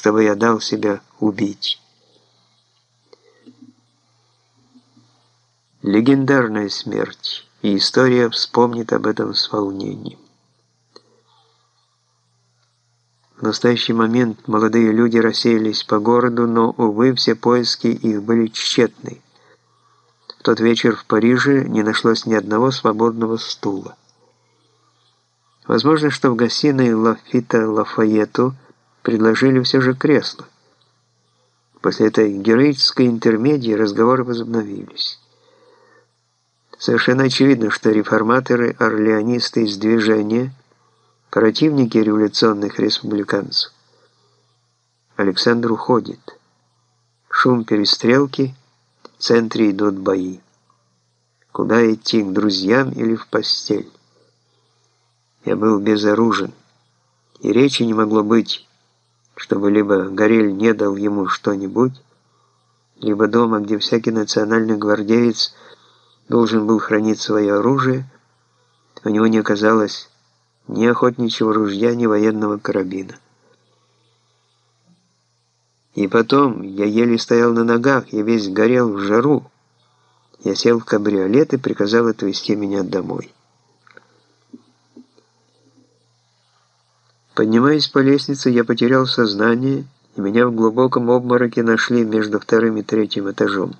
чтобы я дал себя убить. Легендарная смерть, и история вспомнит об этом с волнением. В настоящий момент молодые люди рассеялись по городу, но, увы, все поиски их были тщетны. В тот вечер в Париже не нашлось ни одного свободного стула. Возможно, что в гостиной Лафита Лафайету предложили все же кресло. После этой героической интермедии разговоры возобновились. Совершенно очевидно, что реформаторы, орлеонисты из движения – противники революционных республиканцев. Александр уходит. Шум перестрелки, в центре идут бои. Куда идти, к друзьям или в постель? Я был безоружен, и речи не могло быть, чтобы либо Горель не дал ему что-нибудь, либо дома, где всякий национальный гвардеец должен был хранить свое оружие, у него не оказалось ни охотничьего ружья, ни военного карабина. И потом, я еле стоял на ногах, я весь горел в жару. Я сел в кабриолет и приказал отвезти меня домой. Поднимаясь по лестнице, я потерял сознание, и меня в глубоком обмороке нашли между вторым и третьим этажом.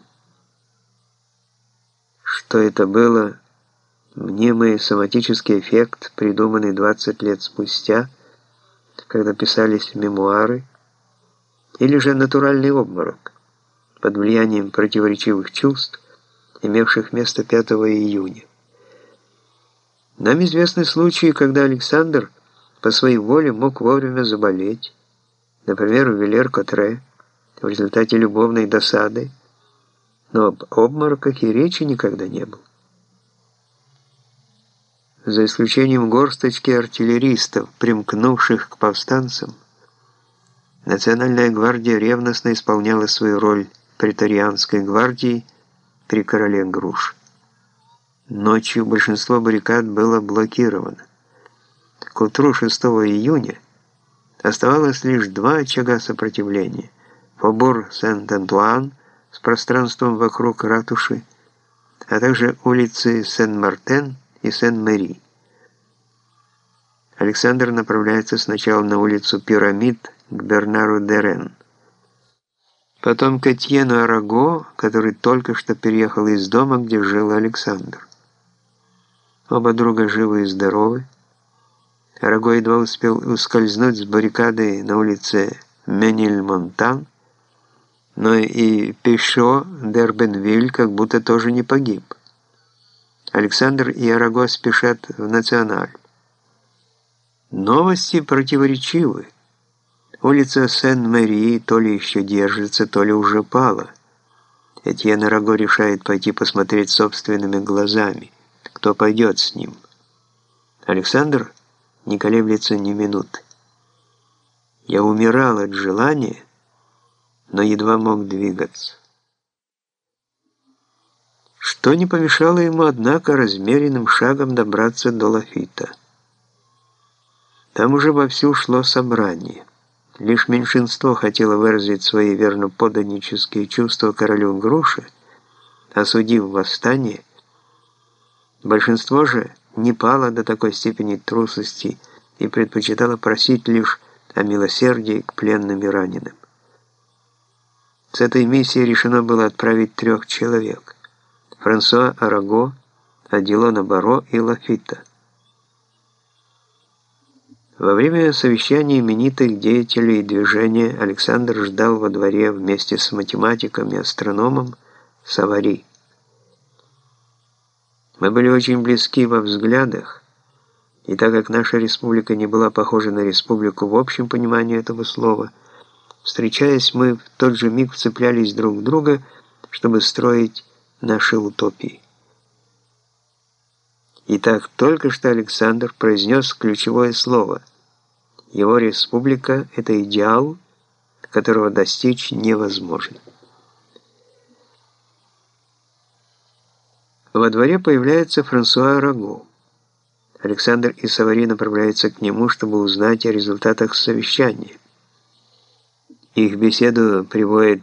Что это было, мнимый соматический эффект, придуманный 20 лет спустя, когда писались мемуары, или же натуральный обморок под влиянием противоречивых чувств, имевших место 5 июня. Нам известны случаи, когда Александр по своей воле мог вовремя заболеть, например, в Вилер-Котре, в результате любовной досады, но об обмороках и речи никогда не было за исключением горсточки артиллеристов, примкнувших к повстанцам, Национальная гвардия ревностно исполняла свою роль претарианской гвардии при короле Груш. Ночью большинство баррикад было блокировано. К утру 6 июня оставалось лишь два очага сопротивления. Фобор Сент-Антуан с пространством вокруг ратуши, а также улицы Сен-Мартен и Сен-Мэри. Александр направляется сначала на улицу Пирамид к Бернару Дерен. Потом к Этьену Араго, который только что переехал из дома, где жил Александр. Оба друга живы и здоровы. Араго едва успел ускользнуть с баррикады на улице Мениль-Монтан, но и Пешо Дербенвиль как будто тоже не погиб. Александр и Араго спешат в Националь. Новости противоречивы. Улица Сен-Мэри то ли еще держится, то ли уже пала. Этьен Араго решает пойти посмотреть собственными глазами. Кто пойдет с ним? Александр не колеблется ни минуты. Я умирал от желания, но едва мог двигаться что не помешало ему, однако, размеренным шагом добраться до Лафита. Там уже вовсю шло собрание. Лишь меньшинство хотело выразить свои верноподданнические чувства королю Груши, осудив восстание. Большинство же не пало до такой степени трусости и предпочитало просить лишь о милосердии к пленным и раненым. С этой миссией решено было отправить трех человек – Франсуа Араго, Адилона Баро и Лафита. Во время совещания именитых деятелей движения Александр ждал во дворе вместе с математиком и астрономом Савари. Мы были очень близки во взглядах, и так как наша республика не была похожа на республику в общем понимании этого слова, встречаясь, мы в тот же миг вцеплялись друг в друга, чтобы строить нашей утопии. Итак, только что Александр произнес ключевое слово. Его республика – это идеал, которого достичь невозможно. Во дворе появляется Франсуа Раго. Александр и Савари направляются к нему, чтобы узнать о результатах совещания. Их беседу приводит